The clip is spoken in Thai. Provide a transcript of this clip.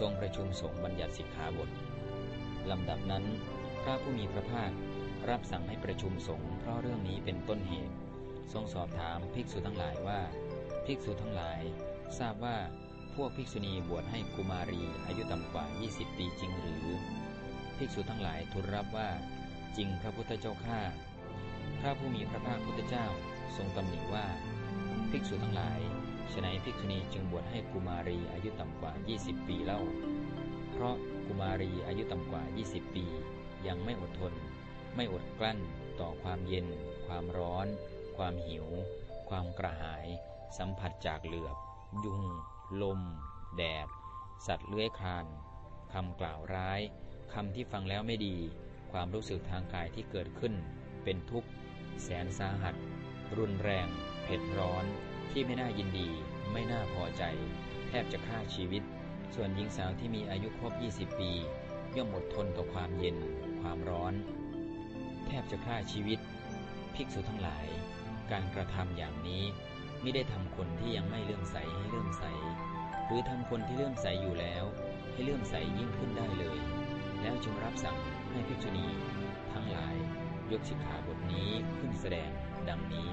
ทรงประชุมสงฆ์บัญญัติสิกขาบทลำดับนั้น พระผู้มีพระภาครับสั่งให้ประชุมสงฆ์เพราะเรื่องนี้เป็นต้นเหตุ ทรงสอบถามภิกษุทั้งหลายว่า ภิกษุทั้งหลาย ทราบว่าพวกภิกษุณีบวชให้กุมารีอายุต่ำกว่า 20 ปีจริงหรือ ภิกษุทั้งหลายทูลรับว่า จริงพระพุทธเจ้าข้าพระผู้มีพระภาคพุทธเจ้าทรงตำหนิว่า ภิกษุทั้งหลาย ฉนัยภิกษุณีจึงบวชให้กุมารีอายุต่ำกว่า 20 ปีเล่า เพราะกุมารีอายุต่ำกว่า 20 ปี ยังไม่อดทน ไม่อดกลั้น ต่อความเย็น ความร้อน ความหิว ความกระหาย สัมผัสจากเหลือบ ยุง ลม แดด สัตว์เลื้อยคลานคำกล่าวร้ายคำที่ฟังแล้วไม่ดี ความรู้สึกทางกายที่เกิดขึ้น เป็นทุกข์ แสนสาหัส รุนแรง เผ็ดร้อน ที่ไม่น่ายินดี ไม่น่าพอใจ แทบจะฆ่าชีวิต ส่วนหญิงสาวที่มีอายุครบ 20 ปี ย่อมอดทนต่อความเย็น ความร้อน แทบจะฆ่าชีวิต ภิกษุทั้งหลาย การกระทำอย่างนี้ไม่ได้ทำคนที่ยังไม่เลื่อมใสให้เลื่อมใส หรือทำคนที่เลื่อมใสอยู่แล้ว ให้เลื่อมใสยิ่งขึ้นได้เลย แล้วจงรับสั่งให้ภิกษุณี ทั้งหลายยกสิกขาบทนี้ขึ้นแสดงดังนี้